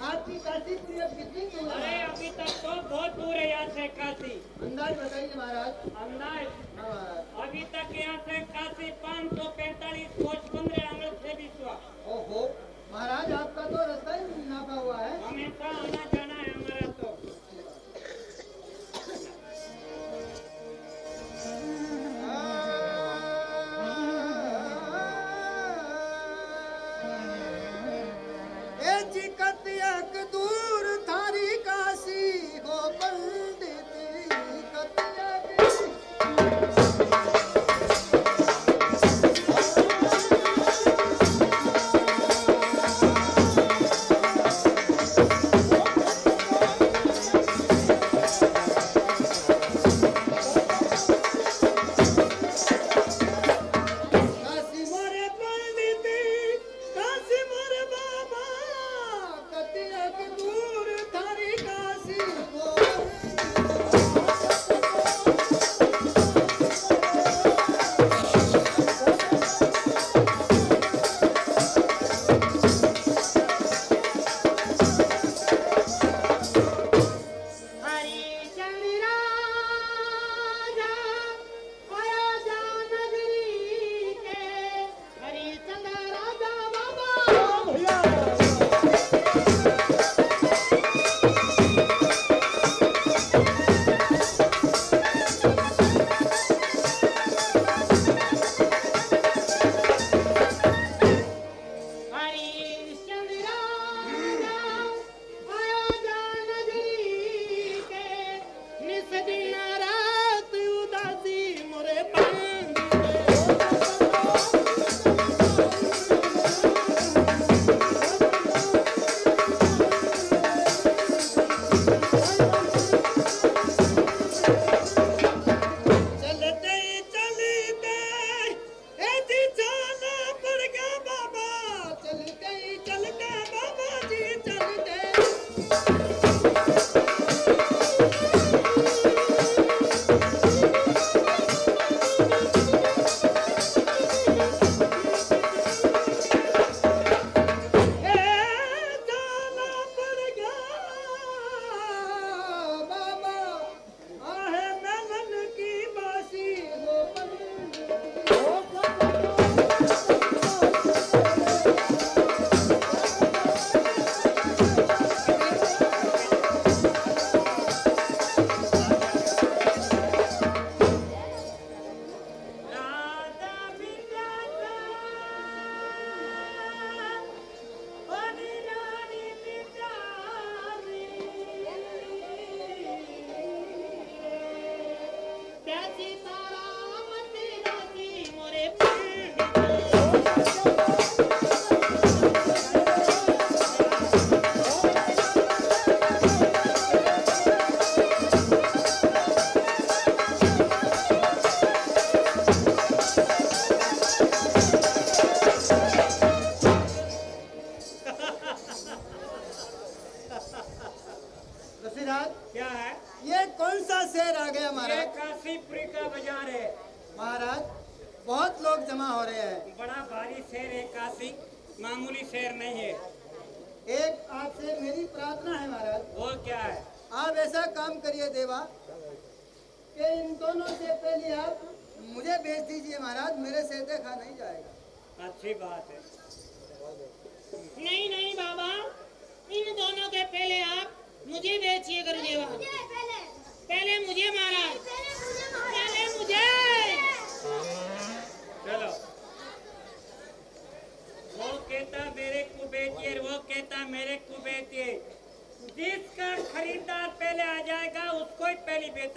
आपकी काशी पूरी अब कितनी दूर है अभी तक तो बहुत दूर है यहाँ से काशी अंदाज बताइए महाराज अंदाज हाँ, अभी तक यहाँ से काशी पाँच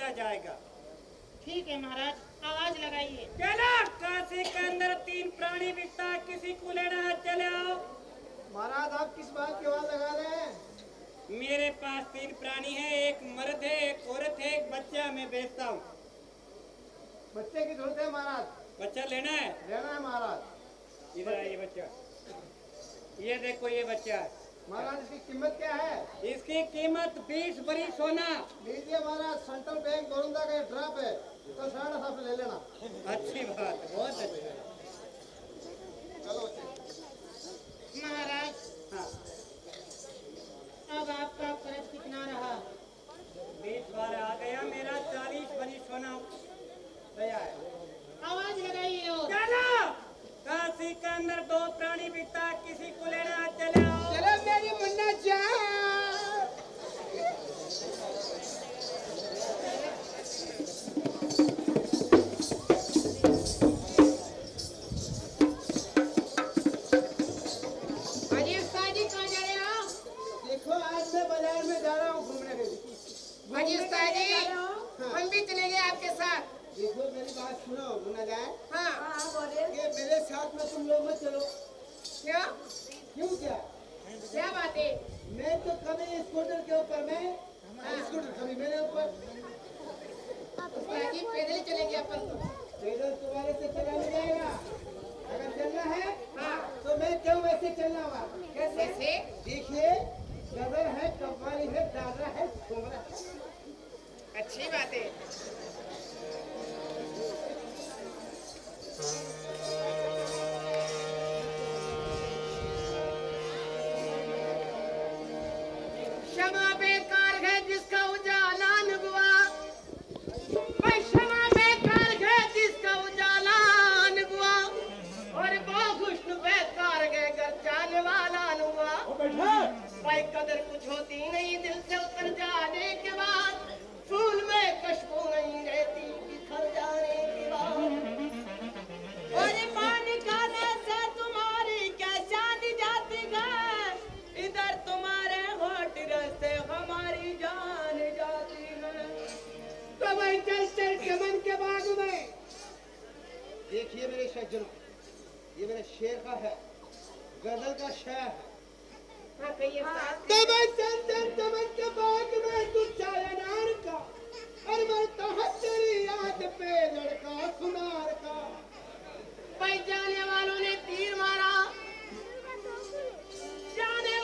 बेचा जाएगा। ठीक है महाराज आवाज़ लगाइए। चलो काशी के अंदर तीन प्राणी बिकता किसी को लेना है चले आओ। महाराज आप किस बात की आवाज़ लगा रहे हैं? मेरे पास तीन प्राणी है एक मर्द है एक औरत है एक बच्चा मैं बेचता हूँ। बच्चे की ज़रूरत है महाराज। बच्चा लेना है? लेना है महाराज। इधर आइए बच्चा। ये देखो ये बच्चा है। महाराज इसकी कीमत क्या है? इसकी कीमत बीस बरी सोना लीजिए महाराज सेंट्रल बैंक बरोदा का ड्रॉप है तो साढ़े सात ले लेना। अच्छी बात बहुत अच्छी महाराज हाँ। अब आपका कितना रहा? बीस बार आ गया मेरा चालीस बरी सोना गया आवाज़ लगाइए काशी के अंदर दो प्राणी बिकता किसी को लेना चले। चलो मेरी मुन्ना जा। बाज़ार में जा रहा हूँ घूमने के लिए। हाँ। हम भी चलेंगे आपके साथ। देखो मेरी बात सुनो मुन्ना जाए। हाँ। कि मेरे साथ में तुम लोग मत चलो। क्या? क्यों क्या? क्या बात है? मैं तो कभी स्कूटर के ऊपर मैं स्कूटर कभी मेरे ऊपर। पैदल ही चलेंगे अपन तो। पैदल तुम्हारे से चला नहीं जाएगा। अगर चलना है हाँ। तो मैं क्यों वैसे चलना हुआ? कैसे? देखिए गदर है कव्वाली है दादरा है ठुमरा है। अच्छी बात है। क्षमा बेकार है जिसका उजाला न क्षमा बेकार है जिसका उजाला न और वो खुशन बेकार है घर जाने वाला न भाई कदर कुछ होती नहीं दिल से उतर जाने के बाद। फूल में खुशबू नहीं रहती बिखर जाने चल चल के के बाग में। देखिए मेरे सज्जनों ये मेरे शेर का है गज़ल का शेर है। हाँ कहिए। तमन चल चल चमन के बाग में तू चाय अनार का और मरता है तेरी याद पे लड़का सुनार का। जाने वालों ने तीर मारा। जाने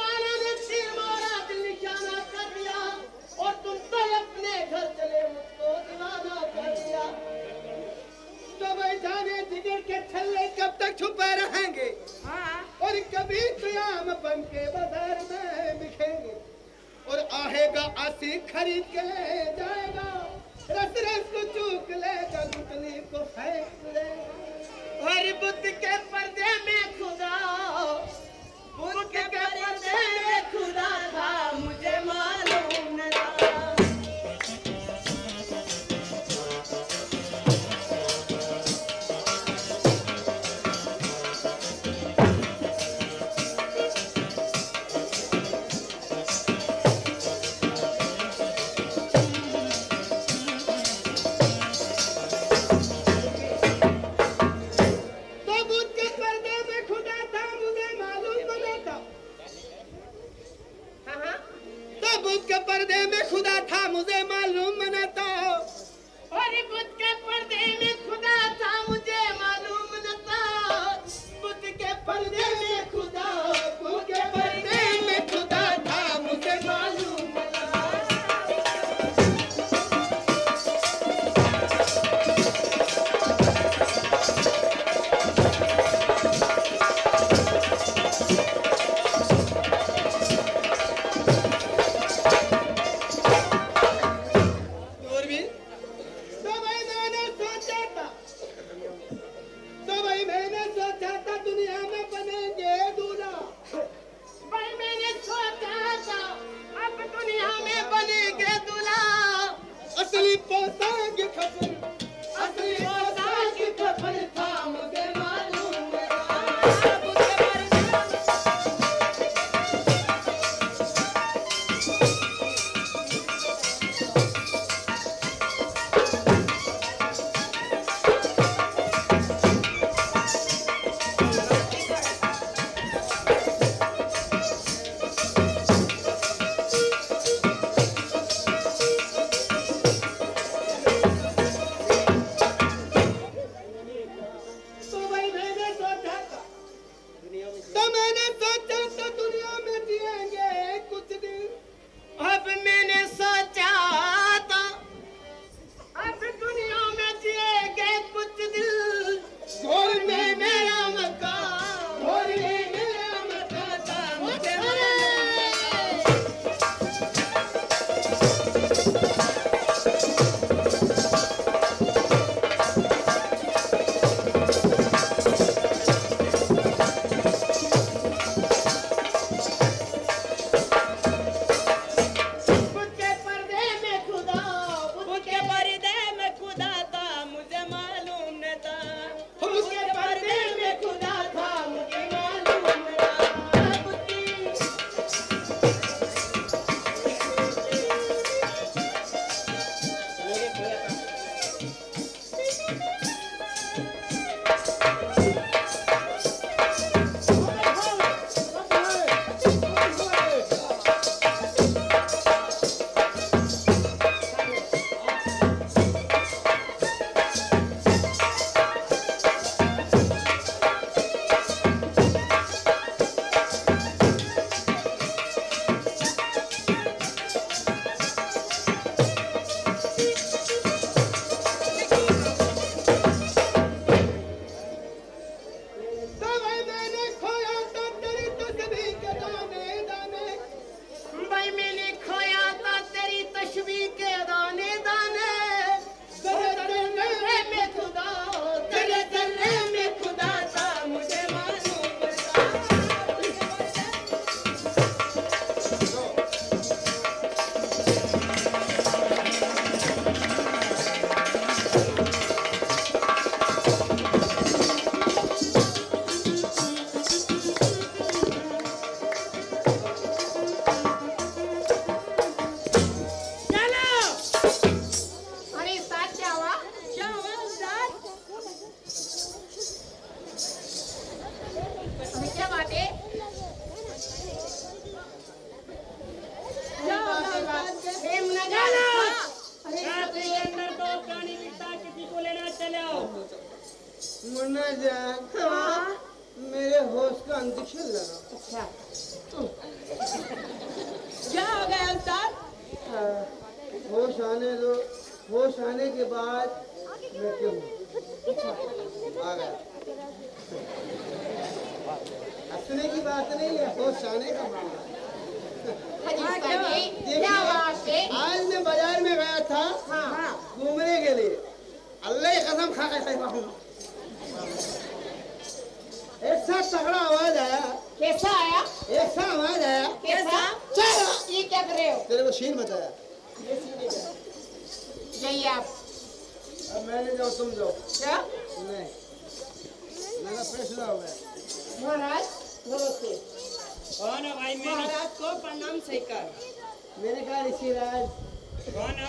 कौन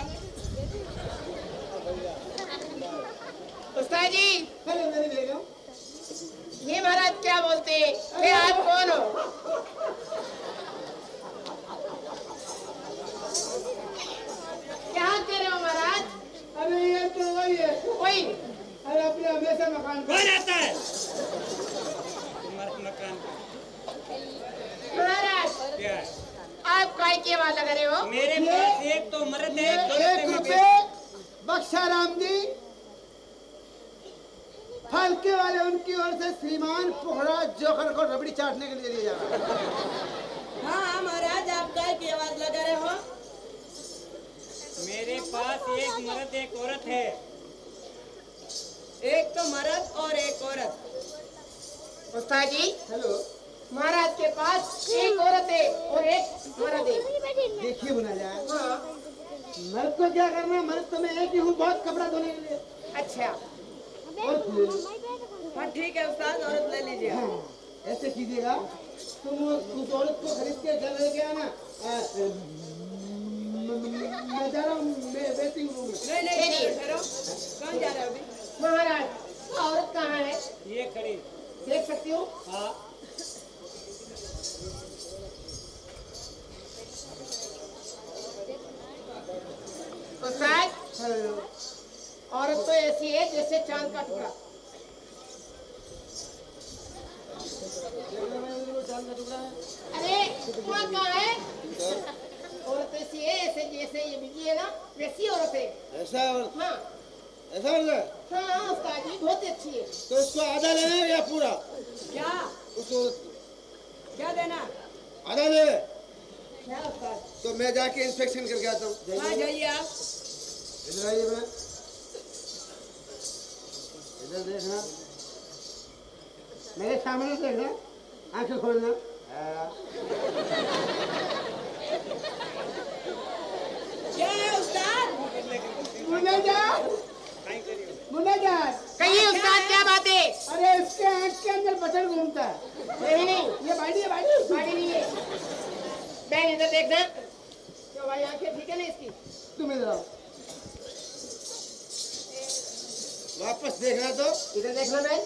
उस्ताद जी हेलो मेरी बेगम ये महाराज क्या बोलते हैं? आप कौन हो? क्या कर रहे हो महाराज? अरे ये तो वही है। वही। अरे अपने हमेशा मकान कौन आता है तुम्हारे मकान महाराज क्या है आप काय की आवाज़ लगा रहे हो? मेरे पास एक तो मर्द है एक रुपए बख्शा राम जी। हल्के वाले उनकी ओर से श्रीमान पोखरा जोकर को रबड़ी चाटने के लिए दिया जा रहा है। हाँ हाँ महाराज आप काय की आवाज़ लगा रहे हो? मेरे पास एक मर्द एक औरत है। एक तो मर्द और एक औरत। उस्ताद जी? हेलो। महाराज के पास एक औरत है और एक मर्द है। देखिए बुना जाए हाँ। मर्द को क्या करना है? मर्द तो मैं एक ही हूँ बहुत कपड़ा धोने के लिए। अच्छा। और ले हाँ ठीक है उस्ताद औरत ले लीजिए। हाँ, ऐसे कीजिएगा। तुम उस औरत को खरीद के घर लेके आना। आ, अ, म- जा रहा हूँ मैं वेटिंग रूम में। नहीं नहीं कौन जा रहे हो अभी? महाराज औरत कहाँ है? ये खड़ी। देख सकती हूँ? हाँ। ऐसी है जैसे चाँद का टुकड़ा। अरे वहाँ कहाँ है? औरत ऐसी है ऐसे जैसे ये बिजली है ना वैसी औरत है। ऐसा और हाँ। ऐसा और क्या? हाँ हाँ उस्ताद जी बहुत अच्छी है। तो इसको आधा लेना है या पूरा? क्या? उस औरत क्या देना? आधा ले तो मैं जाके इंस्पेक्शन करके आता हूँ। हाँ जाइए आप। इधर आइए मैं इधर देखना मेरे सामने देखना आँखें खोलना। क्या उस्ताद। मुन्ना जान मुन्ना जान कहिए उस्ताद क्या बात है? अरे इसके आँख के अंदर बटन घूमता है। नहीं नहीं। ये बाड़ी है बाड़ी गाड़ी नहीं है। बहन इधर देखना तो भाई आँखें ठीक है ना इसकी? तुम इधर आओ। वापस देखना तो। इधर देखना बहन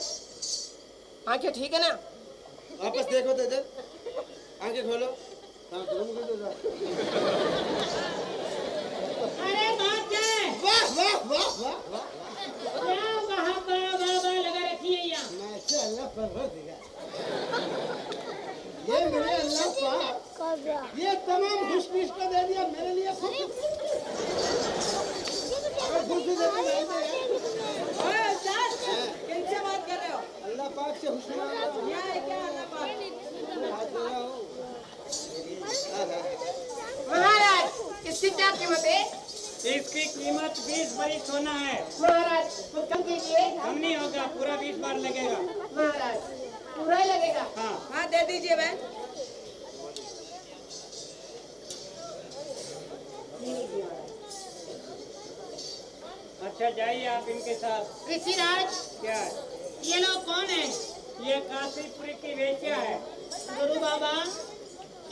आँखें ठीक है ना? वापस देखो तो इधर। आँखें खोलो। हाँ तो जाओ। अरे बात है वाह वाह वाह वाह वाह। क्या वहाँ बड़ा बड़ा लगा रखी है यहाँ? ये मेरे अल्लाह पाक ये तमाम खुशबू इसको दे दिया मेरे लिए अगर खुशबू दे दिया ओए उस्ताद किनसे बात कर रहे हो अल्लाह पाक से खुशबू मांगा हूँ। यहाँ है क्या अल्लाह पाक हाथ लगा हूँ। महाराज इसकी क्या कीमत है? इसकी कीमत बीस भरी सोना है। महाराज कुछ कम कीजिए। कम नहीं होगा पूरा बीस बार लगेगा। महाराज पूरा ही लगेगा? हाँ। हाँ दे दीजिए बहन अच्छा जाइए आप इनके साथ। ऋषिराज क्या ये लोग कौन है? ये काशीपुर की वेश्या है। गुरु बाबा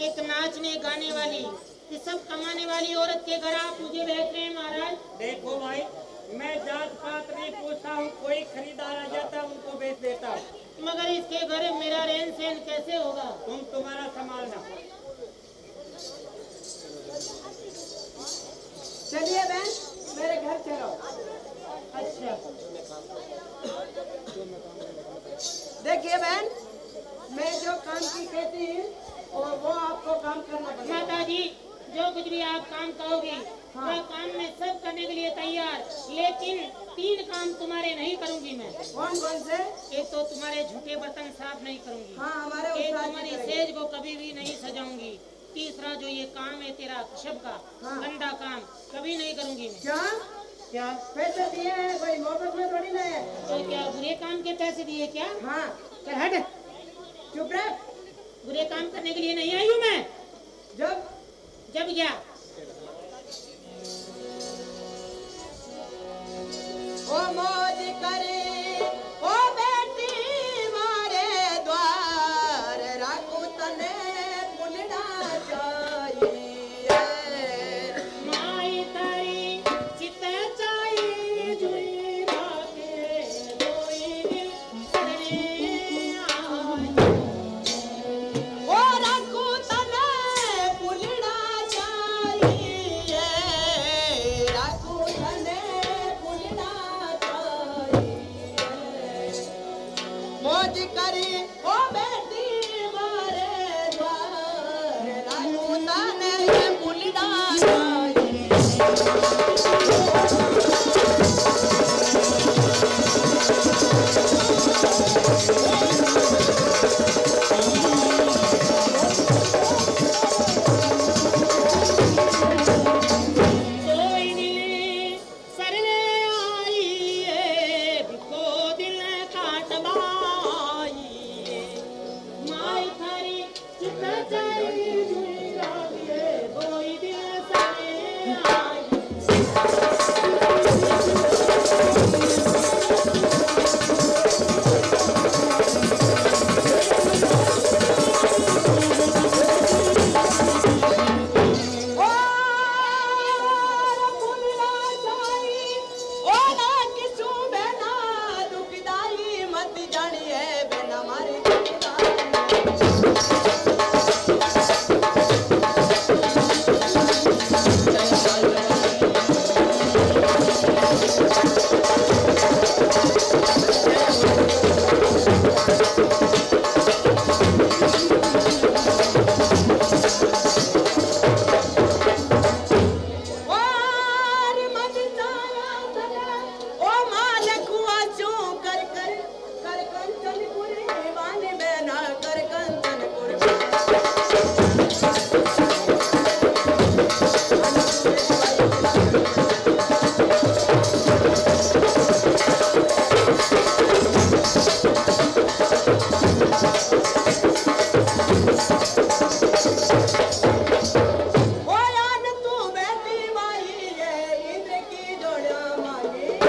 एक नाचने गाने वाली ये सब कमाने वाली औरत के घर आप मुझे भेज रहे हैं महाराज? देखो भाई मैं जात पात नहीं पूछता हूँ कोई खरीदार आ जाता उनको बेच देता मगर इसके घर मेरा रहन सहन कैसे होगा? तुम तुम्हारा संभालना चलिए बहन मेरे घर चलो। अच्छा। देखिए बहन मैं जो काम की कहती हूँ और वो आपको काम करना पड़ेगा माता जी जो कुछ भी आप काम कहोगे हाँ। वह काम में सब करने के लिए तैयार लेकिन तीन काम तुम्हारे नहीं करूँगी मैं। कौन कौन से? एक तो तुम्हारे झूठे बर्तन साफ़ नहीं करूँगी। हाँ, हमारे एक तुम्हारी सेज को कभी भी नहीं सजाऊँगी। तीसरा जो ये काम है तेरा शब का हाँ। गंदा काम कभी नहीं करूँगी मैं। क्या? क्या पैसे दिए हैं? कोई मोहब्बत में थोड़ी ना है। तो क्या बुरे काम के पैसे दिए क्या? हाँ चल हट। चुप रह। बुरे काम करने के लिए नहीं आई हूँ मैं। जब। जब क्या ओ मौज करे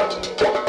What? What?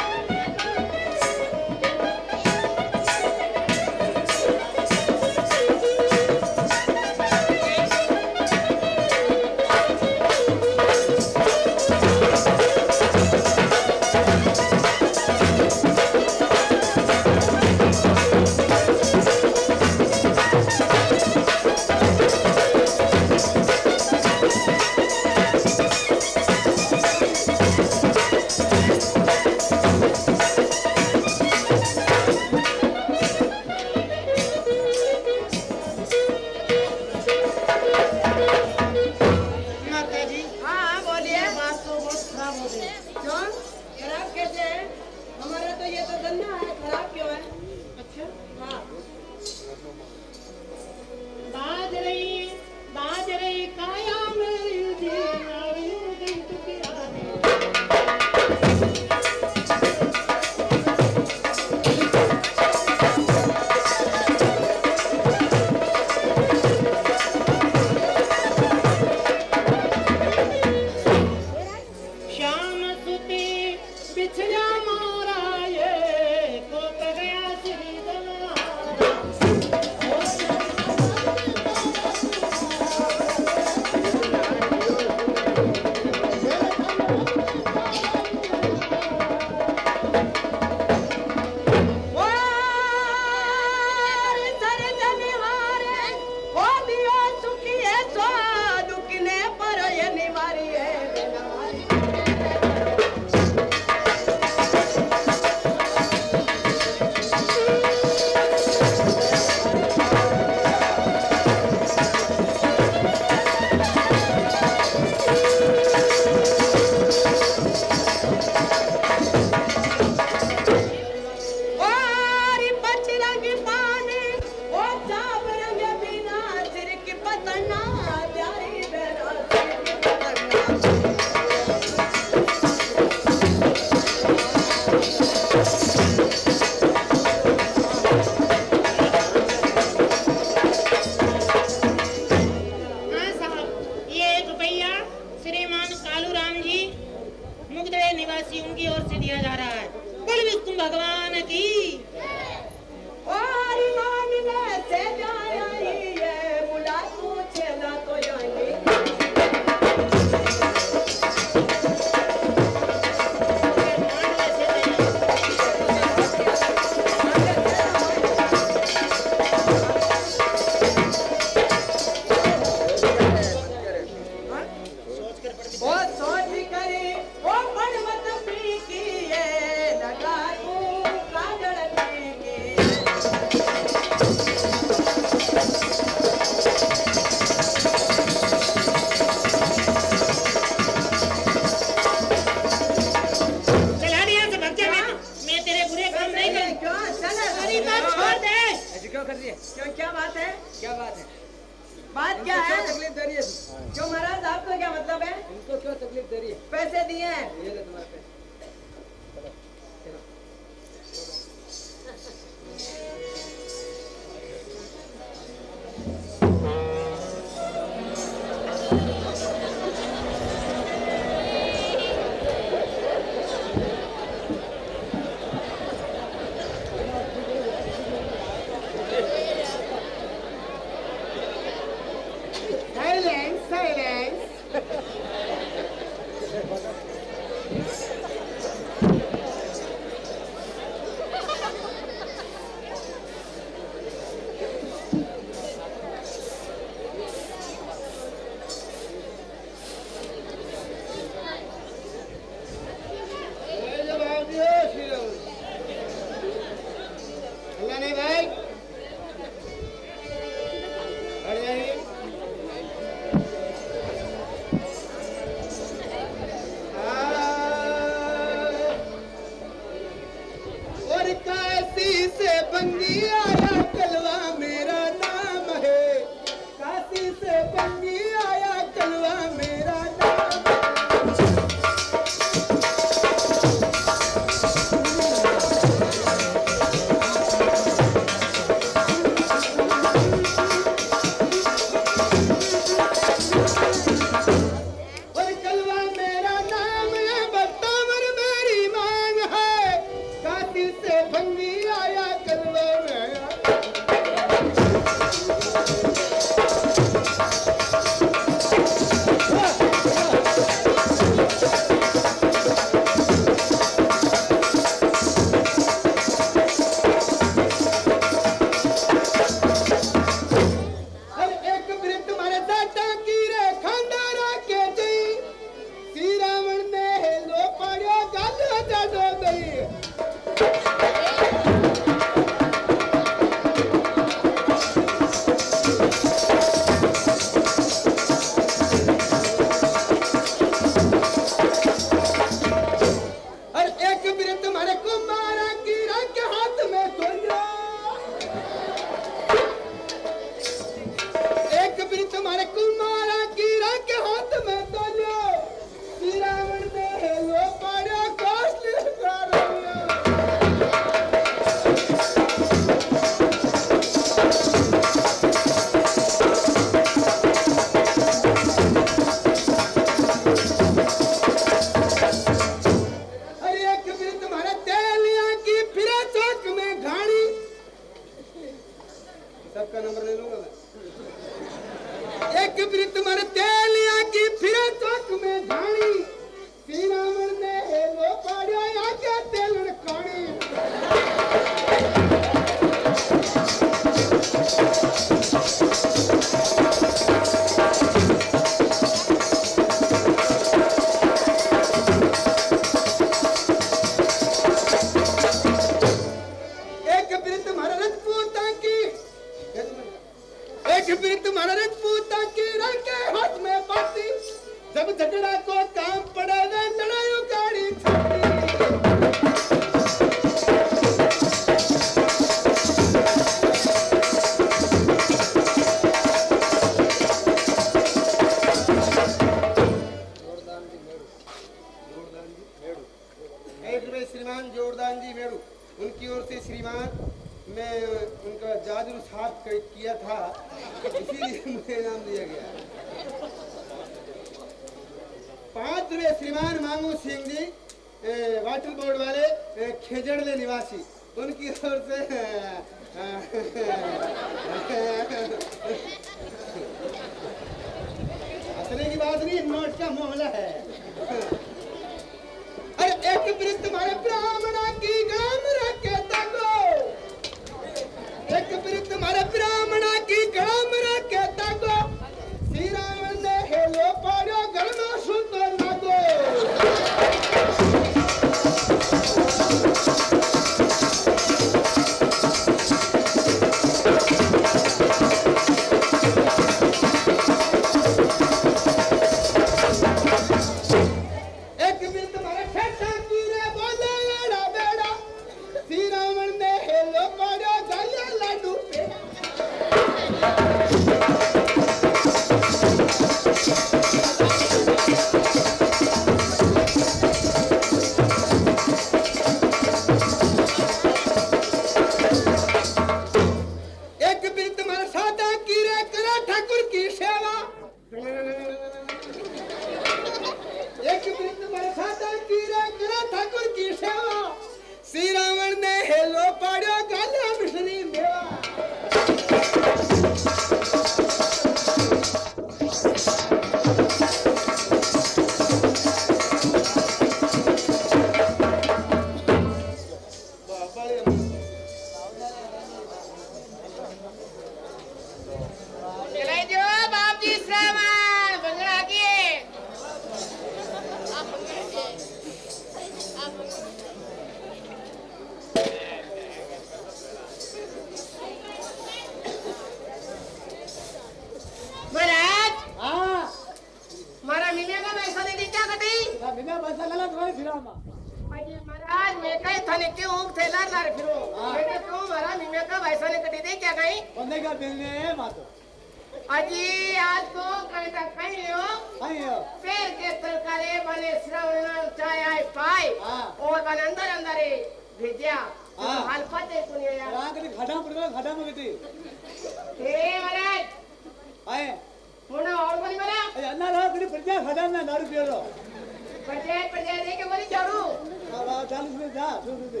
चालीस में जा दो दो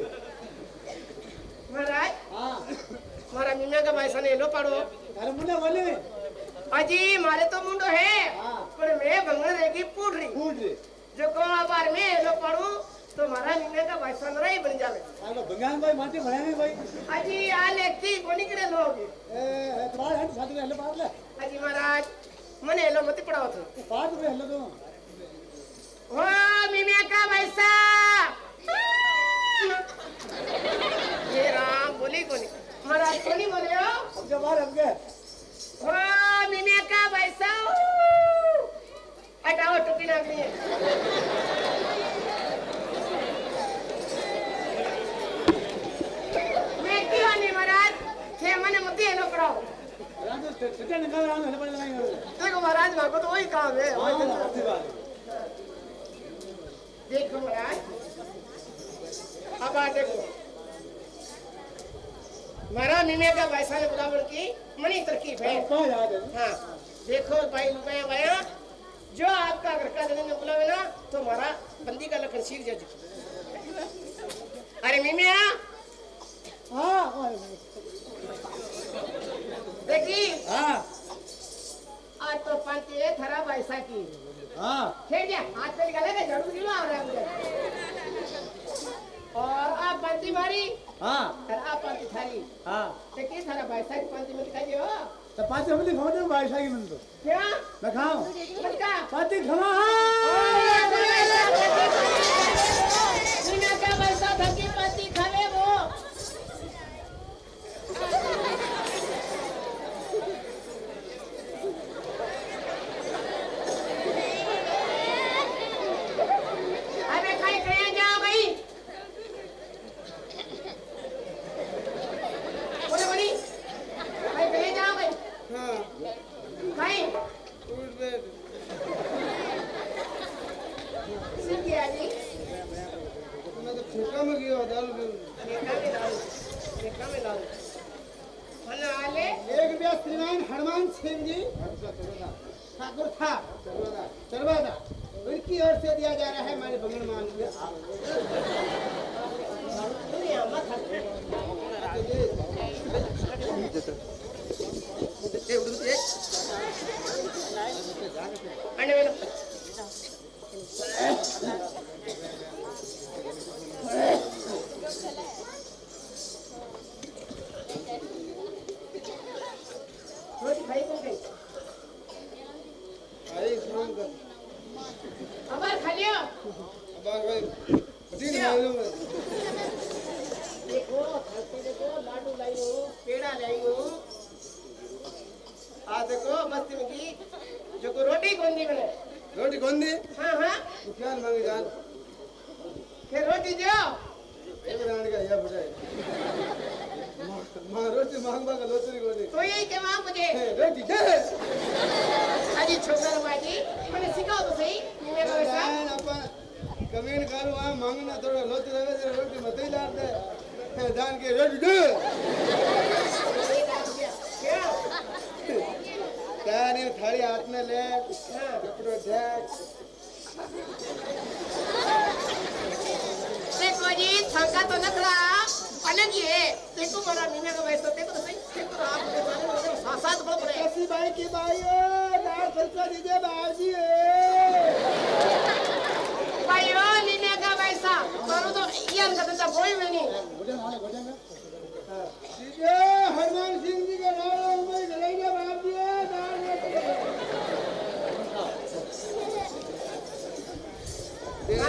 महाराज? हाँ। मारा मीना का पैसा नहीं लो पड़ो। अरे मुन्ना बोले। अजी मारे तो मुंडो है हाँ। पर मैं बंगला रहेगी पूछ रही फूट दे जो को बार में लो पड़ू तो मारा मीना का पैसा नरा ही बन जावे। अब बंगाल भाई माटी भराने भाई। अजी आ लेती कोनी करे लोग ए तुम्हारे हट साथ में हल्ले पार ले। अजी महाराज मने लो मत पड़ाओ थे पार में हल्ले दो। ओ मीना का पैसा ये राम बोली कोनी? महाराज कोनी बोले हो? अब अब गए। ओ मीना का पैसा हटाओ टुकी लगनी है मैं क्यों नहीं महाराज? थे मने मुद्दे लो पड़ाओ हूँ देखो महाराज भागो तो वही काम है। वही है। देखो महाराज। अब आ देखो। मारा मीमे का पैसा ने बराबर की है। क्या याद है? हाँ देखो भाई रुपया भैया जो आपका घर का ज़मीन बुलावे ना तो हमारा बंदी का लखन सीख जाए। अरे मीमिया हाँ देखी? हाँ। आज तो पंच है थरा पैसा की। हाँ। खेल जा हाथ पे निकाले ना झाड़ू दिलो आ रहा है मुझे और आप पंती मारी? हाँ। और आप पंती थारी हाँ। थरा पैसा की पंती में खाइए हो? तो पाँच खाओ तो बारिश आएगी मन तो क्या? मैं खाऊं। पंती खमा मीना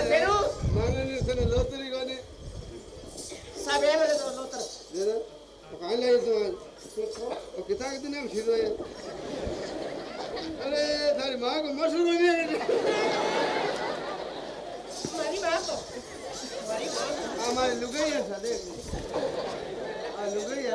అందరూ నాన్న చేసిన లోతులు కానీ సభేమలేదు లోతులు లేదా ఒక ఆయన ఒక కితాగితేనే షిరో అరే దాని మాకు మనుషులు మరి మాకు మరి మాకు ఆ మరి లుగయ్య సదే ఆ లుగయ్య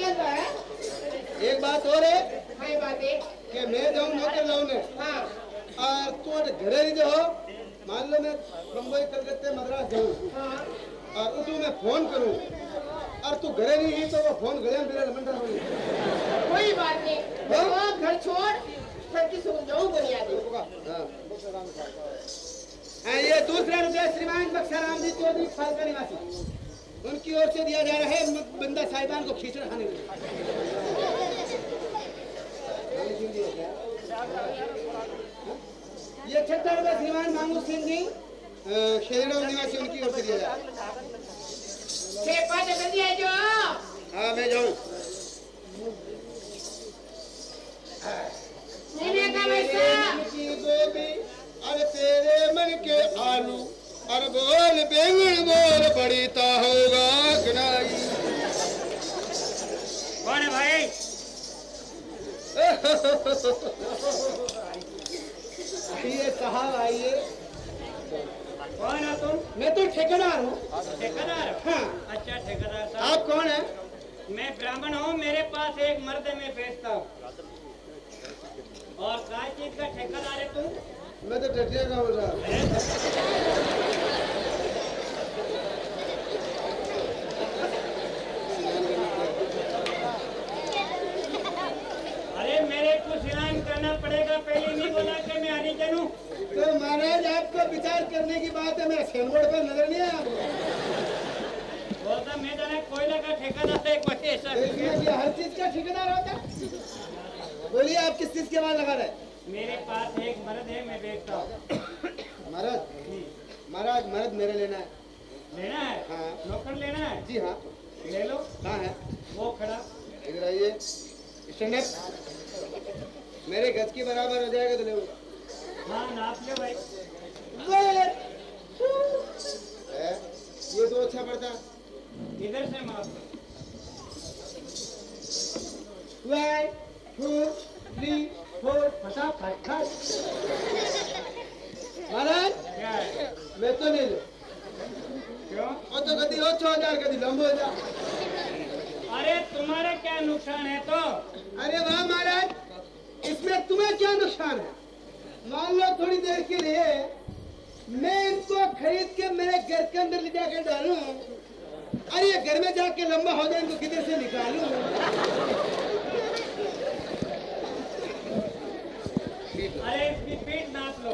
है? एक बात और है हाय बात है। कि मैं जाऊँ नौकर लाऊं ने हाँ। और तू घरे नहीं जो मान लो मैं बम्बई कलकत्ते मद्रास जाऊँ हाँ। और तू मैं फ़ोन करूँ और तू घरे नहीं है तो वो फ़ोन गले में बिराड़ मंडा हो कोई बात नहीं देखो घर छोड़ किसी को जाऊँ बुनियादी हाँ, ये दूसरा रुपया श्रीमान बक्साराम जी चौधरी फल का निवासी उनकी ओर से दिया जा रहा है बंदा साहिबान को खींचना खाने के लिए ये छठा रुपया श्रीमान मांगू सिंह जी शेरडा निवासी उनकी ओर से दिया जा रहा है। जाओ। हाँ मैं जाऊँ। का की तेरे मन के आलू। अरे बोल बैंगन बोल बड़ी होगा कनाई। कौन है भाई। ये साहब आइए? कौन हो तुम? मैं तो ठेकेदार हूँ। ठेकेदार? हाँ। अच्छा ठेकेदार साहब। आप कौन है? मैं ब्राह्मण हूँ मेरे पास एक मर्द में बेचता हूँ। और काय चीज़ का ठेकेदार है तुम मैं तो टटिया का हूँ अरे मेरे को स्नान करना पड़ेगा पहले नहीं बोला कि मैं हरिजन हूँ तो महाराज आपको विचार करने की बात है मेरा सेनबोर्ड पर नज़र नहीं आया आपको? बोलता मैं जाना कोयले का ठेकेदार है कोई ऐसा तो हर चीज़ का ठेकेदार होता बोलिए आप किस चीज़ के बाद लगा रहे हैं? मेरे पास एक मर्द है मैं बेचता हूँ। महाराज महाराज मर्द मेरे लेना है। लेना है? हाँ। नौकर लेना है? जी हाँ। ले लो। कहाँ है? वो खड़ा। इधर आइए। स्टैंड अप मेरे गज के बराबर हो जाएगा तो ले हाँ नाप लो भाई। है? ये तो अच्छा पड़ता। इधर से माप लो। वन टू थ्री फोर फटाफट महाराज मैं तो नहीं क्यों तो कभी हो छो हज़ार कभी लंबो जा अरे तुम्हारा क्या नुकसान है तो? अरे वाह महाराज, इसमें तुम्हें क्या नुकसान है? मान लो थोड़ी देर के लिए मैं इनको खरीद के मेरे घर के अंदर ले जाकर डालूं। अरे घर में जाके लंबा हो जाए, इनको किधर से निकालूं? अरे इसकी पीठ नाप लो